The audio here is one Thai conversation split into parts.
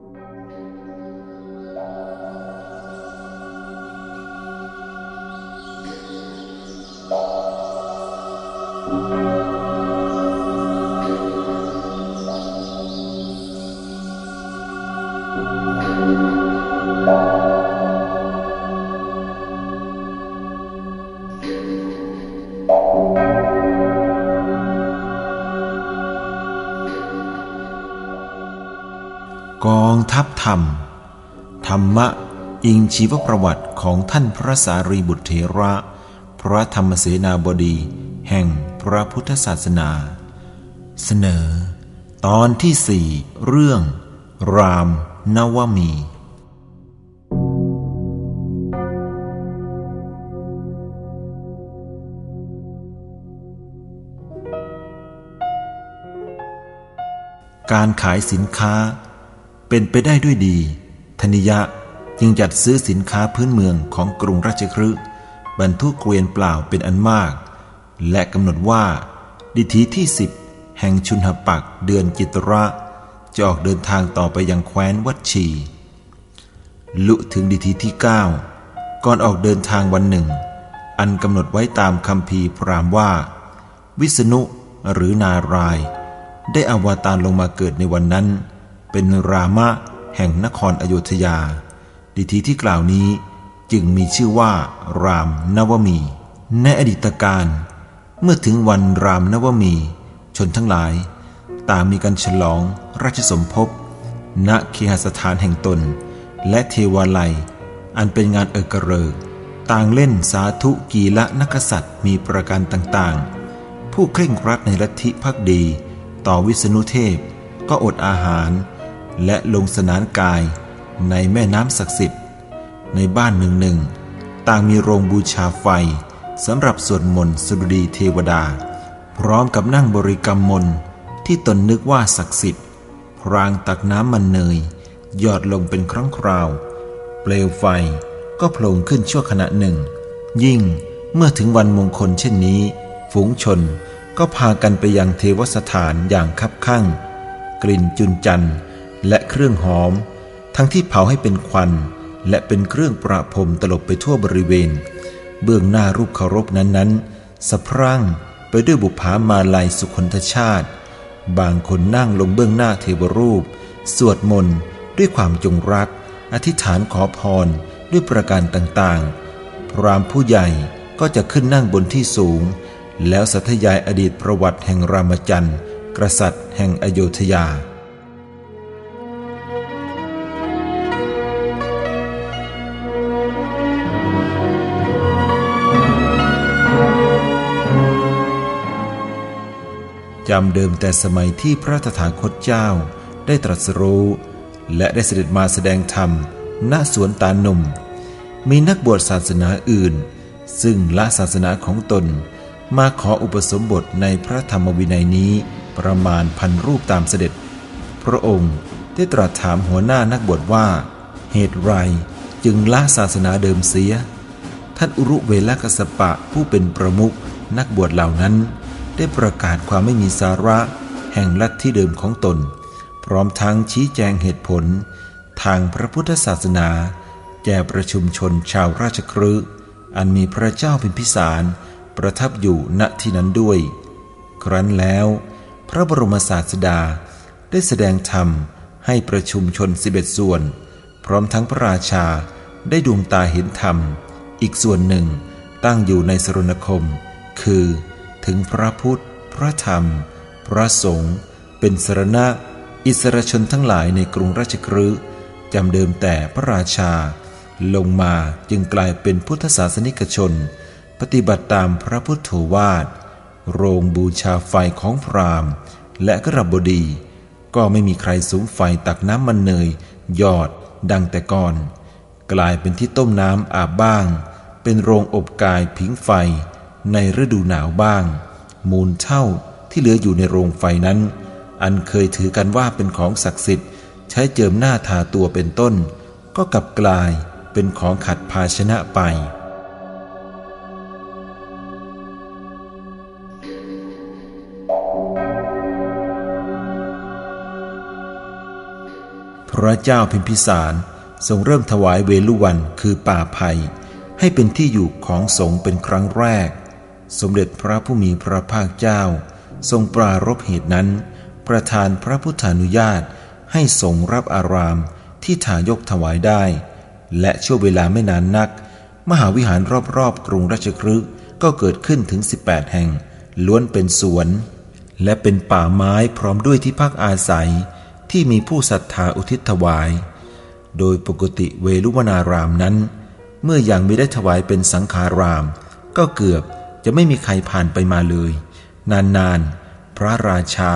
ก ธรรม ธรรมะอิงชีวประวัติของท่านพระสารีบุตรเถระ พระธรรมเสนาบดี แห่งพระพุทธศาสนา เสนอ ตอนที่สี่เรื่อง รามนวมีการขายสินค้า เป็นไปได้ด้วยดี ธนิยะจึงจัดซื้อสินค้าพื้นเมืองของกรุงราชคฤห์บรรทุกเกวียนเปล่าเป็นอันมาก และกำหนดว่า ดิถีที่สิบแห่งชุนหปักเดือนจิตระจะออกเดินทางต่อไปยังแคว้นวัดชี ลุถึงดิถีที่เก้าก่อนออกเดินทางวันหนึ่ง อันกำหนดไว้ตามคำพีพรามว่า วิษณุหรือนาราย ได้อวตารลงมาเกิดในวันนั้น เป็นรามะแห่งนครอโยธยา ดิทีที่กล่าวนี้จึงมีชื่อว่า รามนวมี ในอดีตการ เมื่อถึงวันรามนวมี ชนทั้งหลาย ต่างมีการฉลองราชสมภพณเคหสถานแห่งตน และเทวาลัย อันเป็นงานเอกเริก ต่างเล่นสาธุกีละนักษัตริย์มีประการต่างๆ ผู้เคร่งครัดในลัทธิพักดี ต่อวิษณุเทพก็อดอาหาร และลงสนานกายในแม่น้ำศักดิ์สิทธิ์ ในบ้านหนึ่งหนึ่งต่างมีโรงบูชาไฟสำหรับสวดมนต์สุดีเทวดา พร้อมกับนั่งบริกรรมมนที่ตนนึกว่าศักดิ์สิทธิ์ พรางตักน้ำมันเนยหยอดลงเป็นครั้งคราว เปลวไฟก็โผล่ขึ้นชั่วขณะหนึ่ง ยิ่งเมื่อถึงวันมงคลเช่นนี้ ฝูงชนก็พากันไปยังเทวสถานอย่างคับข้าง กลิ่นจุนจันทร์ และเครื่องหอม ทั้งที่เผาให้เป็นควัน และเป็นเครื่องประพรมตลบไปทั่วบริเวณ เบื้องหน้ารูปเคารพนั้นๆสะพรั่งไปด้วยบุพามาลัยสุขนทชาติ บางคนนั่งลงเบื้องหน้าเทวรูป สวดมนต์ด้วยความจงรัก อธิษฐานขอพรด้วยประการต่างๆ พรามผู้ใหญ่ก็จะขึ้นนั่งบนที่สูง แล้วสัทยายอดีตประวัติแห่งรามจันทร์กษัตริย์แห่งอโยธยา จำเดิมแต่สมัยที่พระตถาคตเจ้าได้ตรัสรู้และได้เสด็จมาแสดงธรรม ณสวนตาหนุ่ม มีนักบวชศาสนาอื่น ซึ่งละศาสนาของตน มาขออุปสมบทในพระธรรมวินัยนี้ประมาณพันรูปตามเสด็จ พระองค์ได้ตรัสถามหัวหน้านักบวชว่า เหตุไรจึงละศาสนาเดิมเสีย ท่านอุรุเวลกสปะผู้เป็นประมุขนักบวชเหล่านั้น ได้ประกาศความไม่มีสาระแห่งลัทธิเดิมของตน พร้อมทั้งชี้แจงเหตุผล ทางพระพุทธศาสนา แก่ประชุมชนชาวราชครือันมีพระเจ้าเป็นพิสารประทับอยู่ณที่นั้นด้วย ครั้นแล้ว พระบรมศาสดาได้แสดงธรรมให้ประชุมชนสิบเอ็ดส่วน พร้อมทั้งพระราชาได้ดวงตาเห็นธรรม อีกส่วนหนึ่งตั้งอยู่ในสรณคม คือ ถึงพระพุทธ พระธรรม พระสงฆ์เป็นสรณะ อิสรชนทั้งหลายในกรุงราชกฤห์จำเดิมแต่พระราชา ลงมาจึงกลายเป็นพุทธศาสนิกชน ปฏิบัติตามพระพุทธวาท โรงบูชาไฟของพราหมณ์ และกระบดี ก็ไม่มีใครสูงไฟตักน้ำมันเนยยอดดังแต่ก่อน กลายเป็นที่ต้มน้ำอาบบ้าง เป็นโรงอบกายผิงไฟ ในฤดูหนาวบ้าง มูลเท่าที่เหลืออยู่ในโรงไฟนั้น อันเคยถือกันว่าเป็นของศักดิ์สิทธิ์ ใช้เจิมหน้าทาตัวเป็นต้น ก็กลับกลายเป็นของขัดภาชนะไปพพระเจ้าพิมพิสารทรงเริ่มถวายเวลุวันคือป่าไผ่ให้เป็นที่อยู่ของสงฆ์เป็นครั้งแรก สมเด็จพระผู้มีพระภาคเจ้า ทรงปรารบเหตุนั้น ประทานพระพุทธานุญาตให้สงรับอารามที่ถายกถวายได้ และช่วงเวลาไม่นานนัก มหาวิหารรอบๆกรุงราชคฤห์ก็เกิดขึ้นถึง 18 แห่ง ล้วนเป็นสวน และเป็นป่าไม้พร้อมด้วยที่พักอาศัย ที่มีผู้ศรัทธาอุทิศถวาย โดยปกติเวลุวนารามนั้น เมื่ออยังไม่ได้ถวายเป็นสังขาราม ก็เกือบ จะไม่มีใครผ่านไปมาเลย นานๆ พระราชา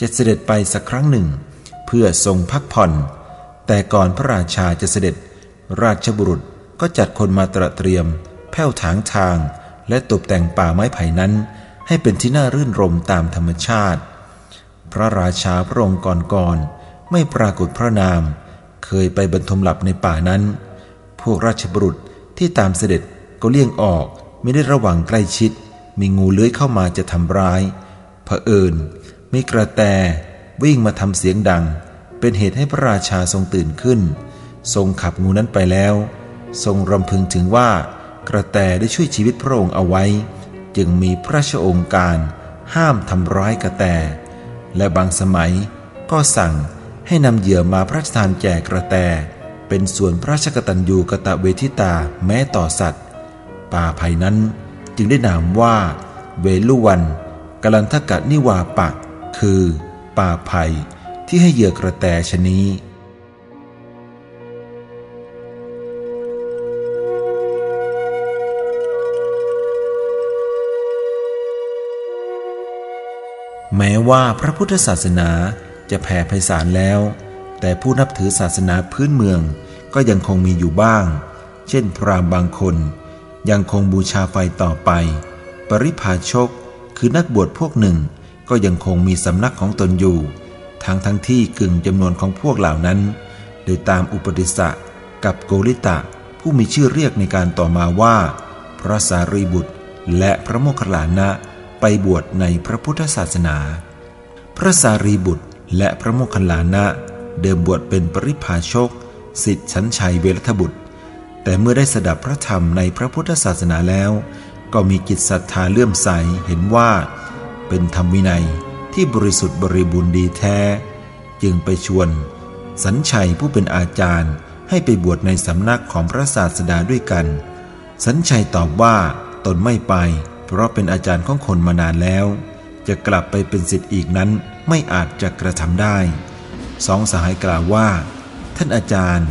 จะเสด็จไปสักครั้งหนึ่ง เพื่อทรงพักผ่อน แต่ก่อนพระราชาจะเสด็จ ราชบุรุษก็จัดคนมาตระเตรียม แผ้วถางทาง และตกแต่งป่าไม้ไผ่นั้น ให้เป็นที่น่ารื่นรมตามธรรมชาติ พระราชาพระองค์ก่อนๆไม่ปรากฏพระนาม เคยไปบรรทมหลับในป่านั้น พวกราชบุรุษที่ตามเสด็จก็เลี่ยงออก ไม่ได้ระวังใกล้ชิด มีงูเลื้อยเข้ามาจะทำร้ายเผอิญมีกระแตวิ่งมาทำเสียงดัง เป็นเหตุให้พระราชาทรงตื่นขึ้น ทรงขับงูนั้นไปแล้ว ทรงรำพึงถึงว่ากระแตได้ช่วยชีวิตพระองค์เอาไว้ จึงมีพระราชองค์การห้ามทำร้ายกระแต และบางสมัยก็สั่งให้นำเหยื่อมาพระราชทานแจกกระแต เป็นส่วนพระราชกตัญญูกะตะเวทิตาแม้ต่อสัตว์ ป่าไผ่นั้น จึงได้นามว่าเวลุวันกลันทกะนิวาปะ คือป่าไผ่ที่ให้เหยื่อกระแตชนีแม้ว่าพระพุทธศาสนาจะแผ่ไพศาลแล้ว แต่ผู้นับถือศาสนาพื้นเมืองก็ยังคงมีอยู่บ้าง เช่นพราหมณ์บางคน ยังคงบูชาไฟต่อไป ปริพาชกคือนักบวชพวกหนึ่ง ก็ยังคงมีสำนักของตนอยู่ ทั้งทั้งที่กึ่งจำนวนของพวกเหล่านั้น โดยตามอุปติสะกับโกริตะผู้มีชื่อเรียกในการต่อมาว่า พระสารีบุตรและพระโมคคัลลานะไปบวชในพระพุทธศาสนา พระสารีบุตรและพระโมคคัลลานะเดิมบวชเป็นปริพาชก สิทธิชันชัยเวรทบุตร แต่เมื่อได้สดับพระธรรมในพระพุทธศาสนาแล้ว ก็มีกิจศรัทธาเลื่อมใสเห็นว่า เป็นธรรมวินัยที่บริสุทธิ์บริบูรณ์ดีแท้ จึงไปชวน สัญชัยผู้เป็นอาจารย์ให้ไปบวชในสำนักของพระศาสดาด้วยกัน สัญชัยตอบว่าตนไม่ไป เพราะเป็นอาจารย์ของคนมานานแล้ว จะกลับไปเป็นสิทธิ์อีกนั้นไม่อาจจะกระทำได้สองสหายกล่าวว่า ท่านอาจารย์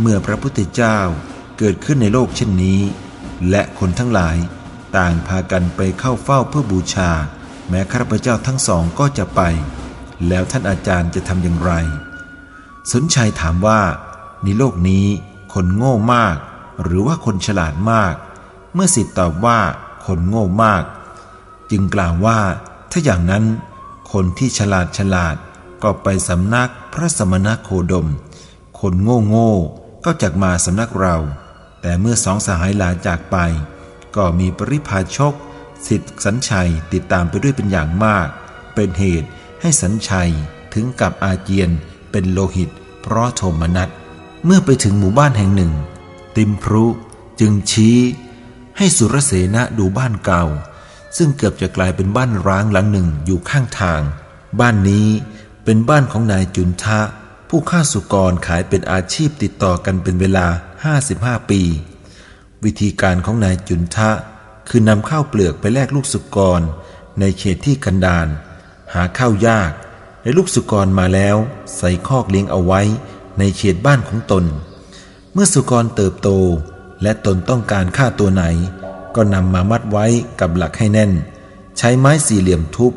เมื่อพระพุทธเจ้า เกิดขึ้นในโลกเช่นนี้ และคนทั้งหลายต่างพากันไปเข้าเฝ้าเพื่อบูชา แม้ข้าพเจ้าทั้งสองก็จะไป แล้วท่านอาจารย์จะทำอย่างไร สนชัยถามว่า ในโลกนี้คนโง่มาก หรือว่าคนฉลาดมาก เมื่อสิทธิ์ตอบว่าคนโง่มาก จึงกล่าวว่า ถ้าอย่างนั้น คนที่ฉลาดฉลาดก็ไปสำนักพระสมณโคดม คนโง่โง่ก็จักมาสำนักเรา แต่เมื่อสองสหายลาจากไป ก็มีปริพาชก สิทธิสัญชัยติดตามไปด้วยเป็นอย่างมาก เป็นเหตุให้สัญชัยถึงกับอาเจียนเป็นโลหิต เพราะโทมนัสเมื่อไปถึงหมู่บ้านแห่งหนึ่ง ติมพรุจึงชี้ ให้สุรเสนะดูบ้านเก่า ซึ่งเกือบจะกลายเป็นบ้านร้างหลังหนึ่งอยู่ข้างทาง บ้านนี้เป็นบ้านของนายจุนทะ ผู้ฆ่าสุกรขายเป็นอาชีพติดต่อกันเป็นเวลา 55 ปี วิธีการของนายจุนทะ คือนำข้าวเปลือกไปแลกลูกสุกร ในเขตที่กันดานหาข้าวยากในลูกสุกรมาแล้ว ใส่คอกเลี้ยงเอาไว้ ในเขตบ้านของตน เมื่อสุกรเติบโต และตนต้องการฆ่าตัวไหน ก็นำมามัดไว้กับหลักให้แน่น ใช้ไม้สี่เหลี่ยมทุบ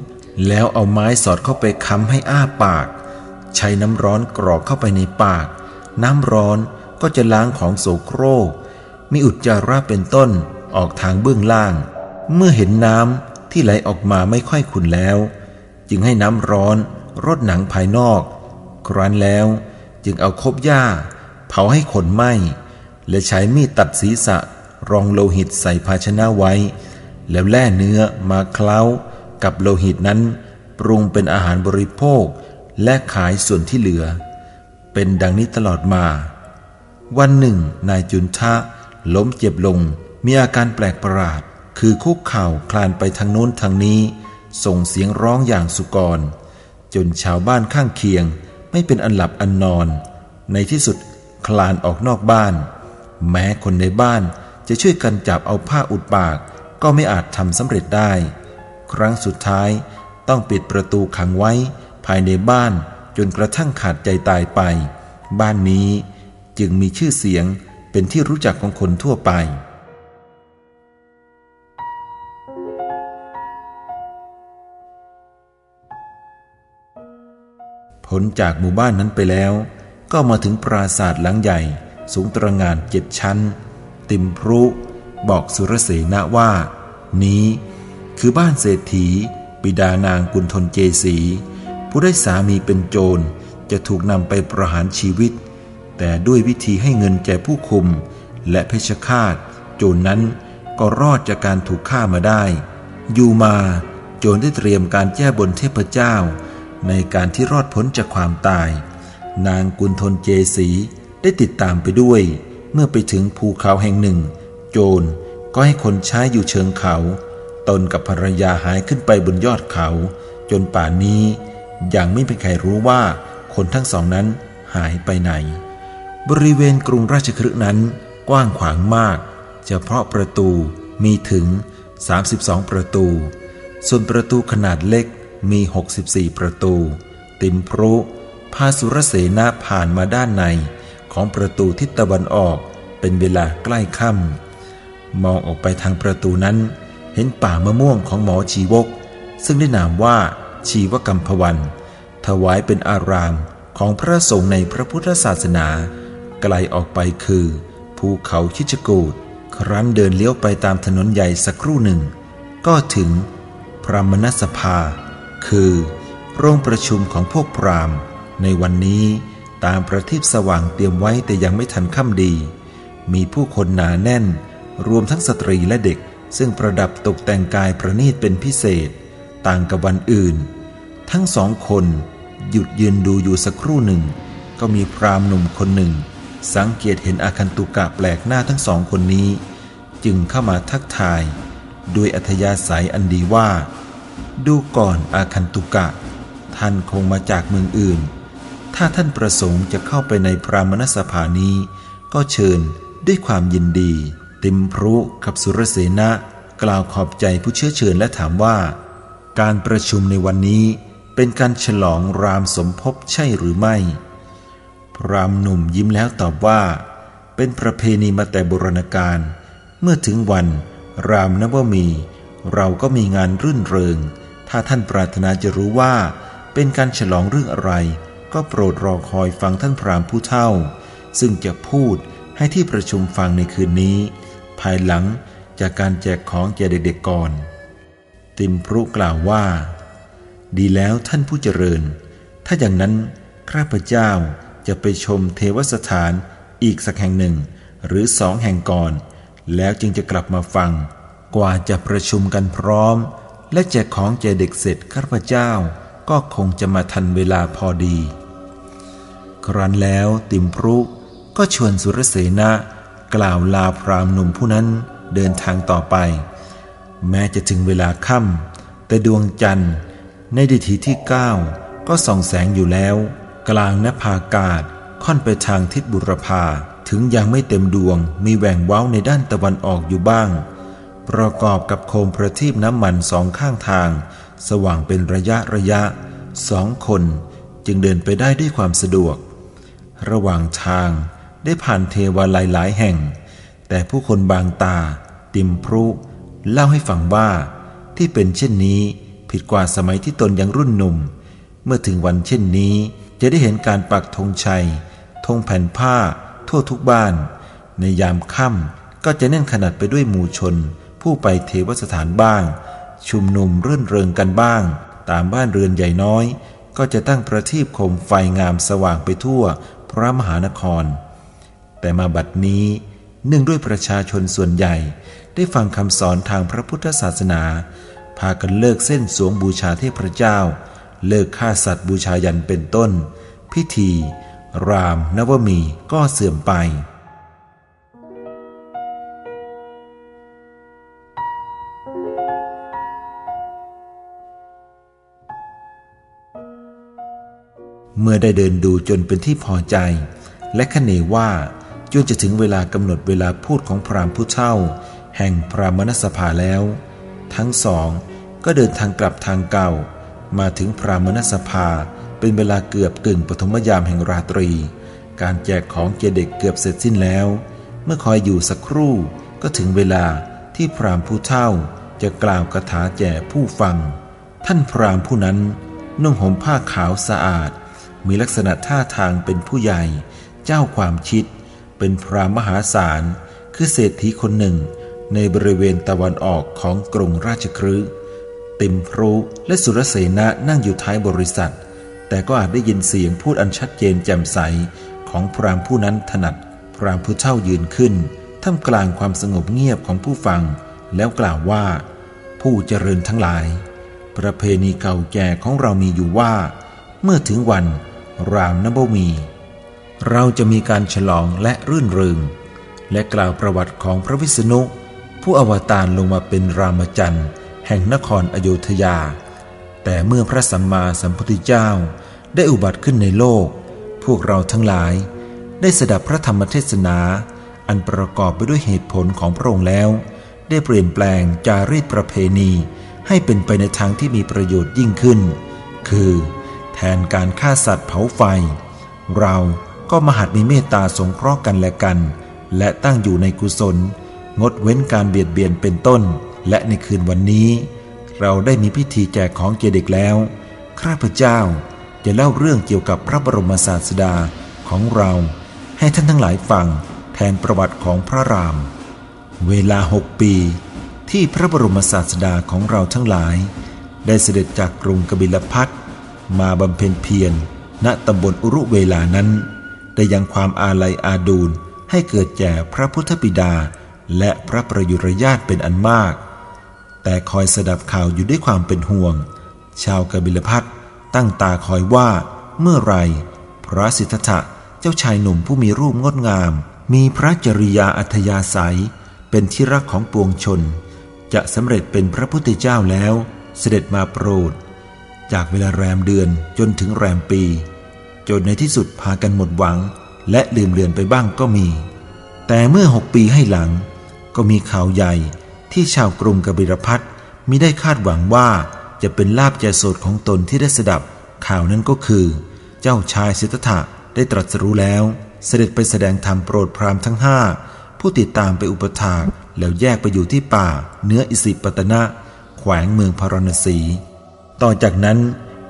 แล้วเอาไม้สอดเข้าไปค้ำให้อ้าปาก ใช้น้ำร้อนกรอกเข้าไปในปาก น้ำร้อน ก็จะล้างของโสโครก มีอุจจาระเป็นต้นออกทางเบื้องล่าง เมื่อเห็นน้ำที่ไหลออกมาไม่ค่อยขุนแล้ว จึงให้น้ำร้อนรดหนังภายนอก ครั้นแล้วจึงเอาคบหญ้า เผาให้ขนไหมและใช้มีดตัดศีรษะรองโลหิตใส่ภาชนะไว้ แล้วแล่เนื้อมาเคล้า กับโลหิตนั้นปรุงเป็นอาหารบริโภค และขายส่วนที่เหลือ เป็นดังนี้ตลอดมา วันหนึ่ง นายจุนทะล้มเจ็บลง มีอาการแปลกประหลาด คือคุกเข่าคลานไปทางโน้นทางนี้ ส่งเสียงร้องอย่างสุกร จนชาวบ้านข้างเคียง ไม่เป็นอันหลับอันนอน ในที่สุดคลานออกนอกบ้าน แม้คนในบ้านจะช่วยกันจับเอาผ้าอุดปาก ก็ไม่อาจทำสำเร็จได้ ครั้งสุดท้ายต้องปิดประตูขังไว้ ภายในบ้านจนกระทั่งขาดใจตายไป บ้านนี้ จึงมีชื่อเสียงเป็นที่รู้จักของคนทั่วไป ผลจากหมู่บ้านนั้นไปแล้ว ก็มาถึงปราสาทหลังใหญ่ สูงตระงานเจ็ดชั้น ติมพรุ บอกสุรเสนาว่า นี้ คือบ้านเศรษฐีบิดานางกุณทนเจสี ผู้ได้สามีเป็นโจรจะถูกนำไปประหารชีวิต แต่ด้วยวิธีให้เงินแก่ผู้คุม และเพชฌฆาต โจรนนั้นก็รอดจากการถูกฆ่ามาได้ อยู่มา โจรได้เตรียมการแก้บนเทพเจ้า ในการที่รอดพ้นจากความตาย นางกุณทนเจสีได้ติดตามไปด้วย เมื่อไปถึงภูเขาแห่งหนึ่ง โจรก็ให้คนใช้อยู่เชิงเขา ตนกับภรรยาหายขึ้นไปบนยอดเขา จนป่านนี้ยังไม่มีใครรู้ว่าคนทั้งสองนั้นหายไปไหน บริเวณกรุงราชคฤห์นั้นกว้างขวางมาก เฉพาะประตูมีถึง 32 ประตู ส่วนประตูขนาดเล็กมี 64 ประตู ติมพรุพาสุรเสนาผ่านมาด้านในของประตูทิศตะวันออกเป็นเวลาใกล้ค่ำมองออกไปทางประตูนั้น เห็นป่ามะม่วงของหมอชีวก ซึ่งได้นามว่าชีวกรรมพวัน ถวายเป็นอารามของพระสงฆ์ในพระพุทธศาสนา ไกลออกไปคือ ภูเขาชิชกูดครั้นเดินเลี้ยวไปตามถนนใหญ่สักครู่หนึ่ง ก็ถึง พระมณสภา คือ โรงประชุมของพวกพรามในวันนี้ตามประทีปสว่างเตรียมไว้แต่ยังไม่ทันค่ำดี มีผู้คนหนาแน่น รวมทั้งสตรีและเด็ก ซึ่งประดับตกแต่งกายประณีตเป็นพิเศษ ต่างกับวันอื่น ทั้งสองคนหยุดยืนดูอยู่สักครู่หนึ่ง ก็มีพรามหนุ่มคนหนึ่ง สังเกตเห็นอาคันตุกะแปลกหน้าทั้งสองคนนี้ จึงเข้ามาทักทายด้วยอัธยาศัยอันดีว่า ดูก่อนอาคันตุกะ ท่านคงมาจากเมืองอื่น ถ้าท่านประสงค์จะเข้าไปในพรามณสภานี้ ก็เชิญด้วยความยินดี ติมพรุกับสุรเสนะ กล่าวขอบใจผู้เชื้อเชิญและถามว่า การประชุมในวันนี้เป็นการฉลองรามสมภพใช่หรือไม่ พรามหนุ่มยิ้มแล้วตอบว่า เป็นประเพณีมาแต่โบราณกาลเมื่อถึงวัน รามนวมี เราก็มีงานรื่นเริง ถ้าท่านปรารถนาจะรู้ว่า เป็นการฉลองเรื่องอะไร ก็โปรดรอคอยฟังท่านพรามผู้เท่า ซึ่งจะพูดให้ที่ประชุมฟังในคืนนี้ ภายหลังจากการแจกของแก่เด็กๆก่อน ติมพรุกล่าวว่า ดีแล้วท่านผู้เจริญ ถ้าอย่างนั้นข้าพเจ้า จะไปชมเทวสถานอีกสักแห่งหนึ่ง หรือสองแห่งก่อน แล้วจึงจะกลับมาฟัง กว่าจะประชุมกันพร้อม และแจกของแก่เด็กเสร็จข้าพเจ้าก็คงจะมาทันเวลาพอดี ครั้นแล้วติมพรุก็ชวนสุรเสนะกล่าวลาพรามหนุ่มผู้นั้นเดินทางต่อไป แม้จะถึงเวลาค่ำแต่ดวงจันทร์ในดิถีที่เก้าก็ส่องแสงอยู่แล้ว กลางนภากาศ ค่อนไปทางทิศบุรพาถึงยังไม่เต็มดวง มีแหว่งเว้าในด้านตะวันออกอยู่บ้าง ประกอบกับโคมประทีปน้ำมันสองข้างทาง สว่างเป็นระยะระยะสองคนจึงเดินไปได้ด้วยความสะดวก ระหว่างทางได้ผ่านเทวาลัยหลายแห่ง แต่ผู้คนบางตา ติมพรุ เล่าให้ฟังว่า ที่เป็นเช่นนี้ผิดกว่าสมัยที่ตนยังรุ่นหนุ่ม เมื่อถึงวันเช่นนี้ จะได้เห็นการปักธงชัยธงแผ่นผ้า ทั่วทุกบ้าน ในยามค่ำก็จะแน่นขนาดไปด้วยหมู่ชน ผู้ไปเทวสถานบ้าง ชุมนุมรื่นเริงกันบ้าง ตามบ้านเรือนใหญ่น้อย ก็จะตั้งประทีปโคมไฟงามสว่างไปทั่วพระมหานคร แต่มาบัดนี้เนื่องด้วยประชาชนส่วนใหญ่ ได้ฟังคำสอนทางพระพุทธศาสนา พากันเลิกเส้นสวงบูชาเทพเจ้า เลิกฆ่าสัตว์บูชายันเป็นต้น พิธี รามนวมีก็เสื่อมไป เมื่อได้เดินดูจนเป็นที่พอใจ และคเนว่าจนจะถึงเวลากำหนดเวลาพูดของพรามผู้เช่า แห่งพรามณสภาแล้ว ทั้งสองก็เดินทางกลับทางเก่า มาถึงพรามณสภาเป็นเวลาเกือบกึ่งปฐมยามแห่งราตรี การแจกของเกเด็กเกือบเสร็จสิ้นแล้ว เมื่อคอยอยู่สักครู่ก็ถึงเวลาที่พรามผู้เท่าจะกล่าวคาถาแจกผู้ฟัง ท่านพรามผู้นั้นนุ่งห่มผ้าขาวสะอาด มีลักษณะท่าทางเป็นผู้ใหญ่ เจ้าความชิด เป็นพรามมหาศาล คือเศรษฐีคนหนึ่ง ในบริเวณตะวันออกของกรุงราชครื ติมพรุและสุรเสนะนั่งอยู่ท้ายบริษัท แต่ก็อาจได้ยินเสียงพูดอันชัดเจนแจ่มใส ของพรามผู้นั้นถนัด พรามผู้เช่ายืนขึ้นท่ามกลางความสงบเงียบของผู้ฟัง แล้วกล่าวว่า ผู้เจริญทั้งหลาย ประเพณีเก่าแก่ของเรามีอยู่ว่า เมื่อถึงวัน รามนบมี เราจะมีการฉลองและรื่นเริงและกล่าวประวัติของพระวิษณุผู้อวตารลงมาเป็นรามจันทร์ แห่งนครอโยธยา แต่เมื่อพระสัมมาสัมพุทธเจ้าได้อุบัติขึ้นในโลก พวกเราทั้งหลายได้สดับพระธรรมเทศนา อันประกอบไปด้วยเหตุผลของพระองค์แล้ว ได้เปลี่ยนแปลงจารีตประเพณีให้เป็นไปในทางที่มีประโยชน์ยิ่งขึ้น คือ แทนการฆ่าสัตว์เผาไฟ เราก็มหัดมีเมตตาสงเคราะห์กันและกัน และตั้งอยู่ในกุศล งดเว้นการเบียดเบียนเป็นต้น และในคืนวันนี้ เราได้มีพิธีแจกของเจเด็กแล้ว ข้าพเจ้าจะเล่าเรื่องเกี่ยวกับพระบรมศาสดาของเราให้ท่านทั้งหลายฟังแทนประวัติของพระราม เวลาหกปี ที่พระบรมศาสดาของเราทั้งหลาย ได้เสด็จจากกรุงกบิลพัทมาบำเพ็ญเพียรณตำบลอุรุเวลานั้น ได้ยังความอาลัยอาดูลให้เกิดแก่พระพุทธบิดา และพระประยุรญาตเป็นอันมาก แต่คอยสดับข่าวอยู่ด้วยความเป็นห่วง ชาวกบิลพัทตั้งตาคอยว่า เมื่อไรพระสิทธัตถะเจ้าชายหนุ่มผู้มีรูปงดงาม มีพระจริยาอัธยาศัย เป็นที่รักของปวงชน จะสำเร็จเป็นพระพุทธเจ้าแล้ว เสด็จมาโปรด จากเวลาแรมเดือนจนถึงแรมปี จนในที่สุดพากันหมดหวัง และลืมเลือนไปบ้างก็มี แต่เมื่อหกปีให้หลัง ก็มีข่าวใหญ่ ที่ชาวกรุงกบิรพัทมิได้คาดหวังว่าจะเป็นลาบแจโสดของตนที่ได้สดับ ข่าวนั้นก็คือ เจ้าชายสิทธัตถะได้ตรัสรู้แล้ว เสด็จไปแสดงธรรมโปรดพราหมณ์ทั้งห้าผู้ติดตามไปอุปถากแล้วแยกไปอยู่ที่ป่าเนื้ออิสิปตนะแขวงเมืองพาราณสี ต่อจากนั้น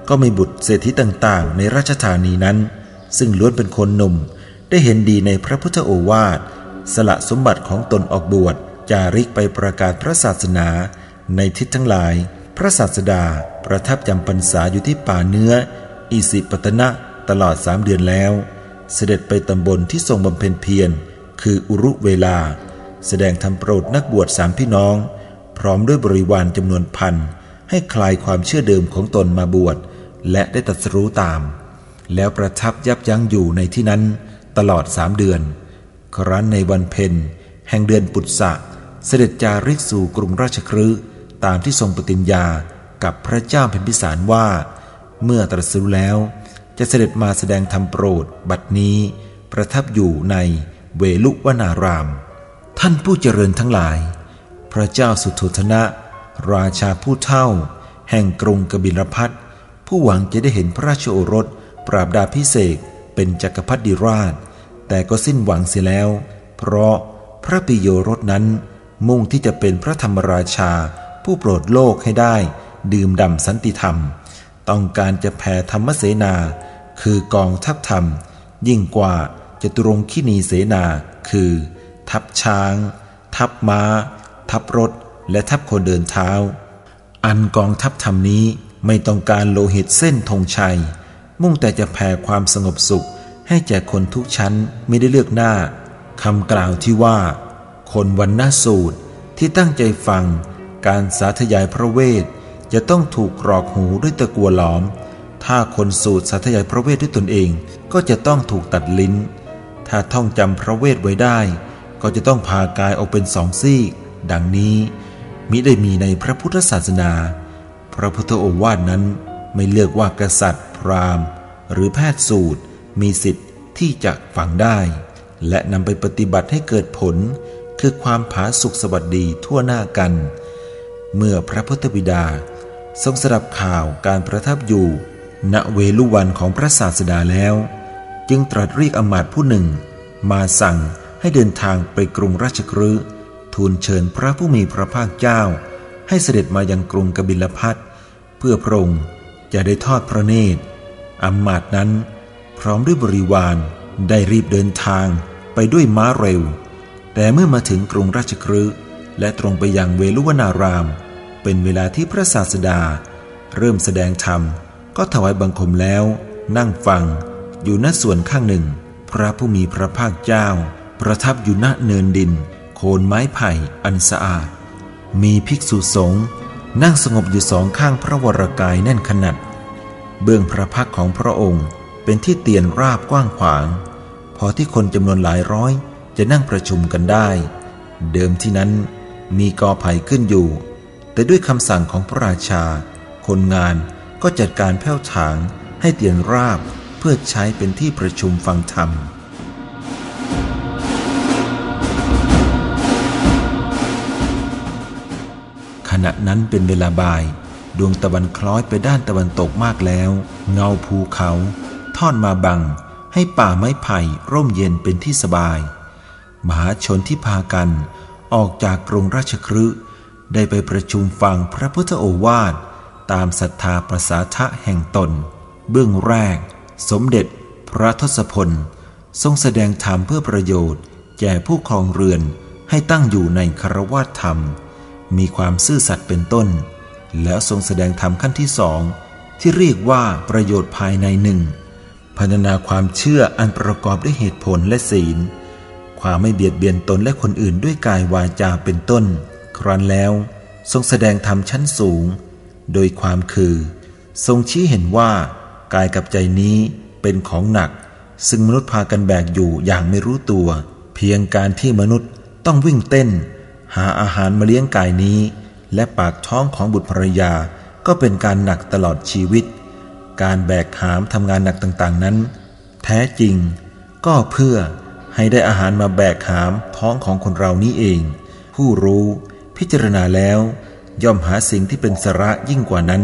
ก็มีบุตรเศรษฐีต่างๆ ในราชธานีนั้น ซึ่งล้วนเป็นคนหนุ่มได้เห็นดีในพระพุทธโอวาทสละสมบัติของตนออกบวช จาริกไปประกาศพระศาสนา ในทิศทั้งหลาย พระศาสดาประทับจำพรรษาอยู่ที่ป่าเนื้อ อิสิปตนะตลอดสามเดือนแล้ว เสด็จไปตำบลที่ทรงบำเพ็ญเพียร คืออุรุเวลา แสดงธรรมโปรดนักบวชสามพี่น้อง พร้อมด้วยบริวารจำนวนพันให้คลายความเชื่อเดิมของตนมาบวชและได้ตัดสู้ตาม แล้วประทับยับยั้งอยู่ในที่นั้นตลอดสามเดือน ครั้นในวันเพ็ญแห่งเดือนปุตสะ เสด็จจาริกสู่กรุงราชครืตามที่ทรงปฏิญญากับพระเจ้าเพ็ญพิสารว่า เมื่อตรัสรู้แล้ว จะเสด็จมาแสดงธรรมโปรด บัดนี้ ประทับอยู่ในเวลุวนาราม ท่านผู้เจริญทั้งหลาย พระเจ้าสุโธธนะ ราชาผู้เท่า แห่งกรุงกบิลพัทผู้หวังจะได้เห็นพระราชโอรส ปราบดาพิเศษเป็นจักรพรรดิราช แต่ก็สิ้นหวังเสียแล้ว เพราะพระปิโยรสนั้น มุ่งที่จะเป็นพระธรรมราชา ผู้โปรดโลกให้ได้ ดื่มด่ำสันติธรรม ต้องการจะแผ่ธรรมเสนา คือกองทัพธรรม ยิ่งกว่าจะตุรงขีนีเสนา คือ ทัพช้าง ทัพม้า ทัพรถ และทัพคนเดินเท้า อันกองทัพธรรมนี้ไม่ต้องการโลหิตเส้นธงชัย มุ่งแต่จะแผ่ความสงบสุข ให้แก่คนทุกชั้นไม่ได้เลือกหน้าคำกล่าวที่ว่า คนวันนาสูตรที่ตั้งใจฟังการสาธยายพระเวทจะต้องถูกกรอกหูด้วยตะกัวหลอม ถ้าคนสูตรสาธยายพระเวทด้วยตนเองก็จะต้องถูกตัดลิ้น ถ้าท่องจำพระเวทไว้ได้ ก็จะต้องพากายออกเป็นสองซีก ดังนี้ มิได้มีในพระพุทธศาสนา พระพุทธโอวาทนั้นไม่เลือกว่ากษัตริย์ พราหมณ์ หรือแพทย์สูตรมีสิทธิ์ที่จะฟังได้ และนำไปปฏิบัติให้เกิดผล คือความผาสุกสวัสดีทั่วหน้ากัน เมื่อพระพุทธบิดาทรงสดับข่าวการประทับอยู่ ณเวลุวันของพระศาสดาแล้ว จึงตรัสเรียกอมาตผู้หนึ่ง มาสั่งให้เดินทางไปกรุงราชกฤห์ทูลเชิญพระผู้มีพระภาคเจ้า ให้เสด็จมายังกรุงกบิลพัทเพื่อพระองค์จะได้ทอดพระเนตรอมาตนั้น พร้อมด้วยบริวารได้รีบเดินทางไปด้วยม้าเร็ว แต่เมื่อมาถึงกรุงราชกฤห์และตรงไปยังเวลุวนาราม เป็นเวลาที่พระศาสดา เริ่มแสดงธรรม ก็ถวายบังคมแล้ว นั่งฟัง อยู่ณส่วนข้างหนึ่ง พระผู้มีพระภาคเจ้า ประทับอยู่ณเนินดิน โคนไม้ไผ่อันสะอาด มีภิกษุสงฆ์นั่งสงบอยู่สองข้างพระวรกายแน่นขนาดเบื้องพระพักของพระองค์เป็นที่เตียนราบกว้างขวาง พอที่คนจำนวนหลายร้อย จะนั่งประชุมกันได้ เดิมที่นั้นมีกอไผ่ขึ้นอยู่ แต่ด้วยคำสั่งของพระราชา คนงานก็จัดการแผ้วถางให้เตียนราบเพื่อใช้เป็นที่ประชุมฟังธรรม ขณะนั้นเป็นเวลาบ่าย ดวงตะวันคล้อยไปด้านตะวันตกมากแล้ว เงาภูเขา ทอดมาบัง ให้ป่าไม้ไผ่ร่มเย็นเป็นที่สบาย มหาชนที่พากันออกจากกรุงราชครืได้ไปประชุมฟังพระพุทธโอวาท ตามศรัทธาประสาทะแห่งตน เบื้องแรก สมเด็จพระทศพล ทรงแสดงธรรมเพื่อประโยชน์ แก่ผู้ครองเรือนให้ตั้งอยู่ในคารวะธรรม มีความซื่อสัตย์เป็นต้น แล้วทรงแสดงธรรมขั้นที่สอง ที่เรียกว่าประโยชน์ภายในหนึ่งพัฒนาความเชื่ออันประกอบด้วยเหตุผลและศีล ความไม่เบียดเบียนตนและคนอื่นด้วยกายวาจาเป็นต้น ครั้นแล้ว ทรงแสดงธรรมชั้นสูง โดยความคือ ทรงชี้เห็นว่ากายกับใจนี้เป็นของหนัก ซึ่งมนุษย์พากันแบกอยู่อย่างไม่รู้ตัว เพียงการที่มนุษย์ต้องวิ่งเต้น หาอาหารมาเลี้ยงกายนี้ และปากท้องของบุตรภรรยาก็เป็นการหนักตลอดชีวิต การแบกหามทำงานหนักต่างๆนั้น แท้จริงก็เพื่อ ให้ได้อาหารมาแบกหามท้องของคนเรานี้เอง ผู้รู้ พิจารณาแล้ว ย่อมหาสิ่งที่เป็นสาระยิ่งกว่านั้น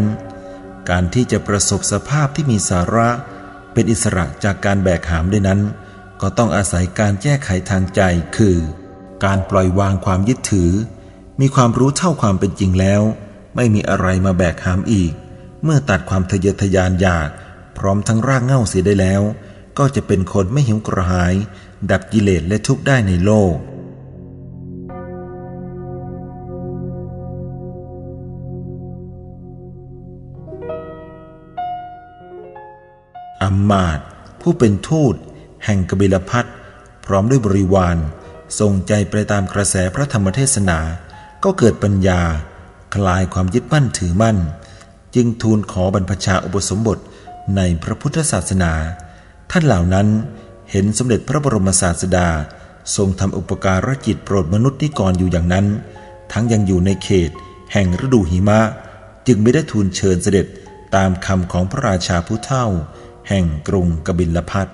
การที่จะประสบสภาพที่มีสาระ เป็นอิสระจากการแบกหามได้นั้น ก็ต้องอาศัยการแก้ไขทางใจคือ การปล่อยวางความยึดถือ มีความรู้เท่าความเป็นจริงแล้ว ไม่มีอะไรมาแบกหามอีก เมื่อตัดความทะเยอทะยานอยาก พร้อมทั้งรากเหง้าเสียได้แล้ว ก็จะเป็นคนไม่หิวกระหาย ดับกิเลสและทุกข์ได้ในโลก อัมมาตย์ผู้เป็นทูต แห่งกบิลพัทพร้อมด้วยบริวารทรงใจไปตามกระแสพระธรรมเทศนา ก็เกิดปัญญา คลายความยึดมั่นถือมั่น จึงทูลขอบรรพชาอุปสมบทในพระพุทธศาสนา ท่านเหล่านั้น เห็นสมเด็จพระบรมศาสดา ทรงทำอุปการะจิตโปรดมนุษย์นิกรอยู่อย่างนั้น ทั้งยังอยู่ในเขต แห่งฤดูหิมะ จึงไม่ได้ทูลเชิญเสด็จตามคำของพระราชาผู้เฒ่า แห่งกรุงกบิลพัท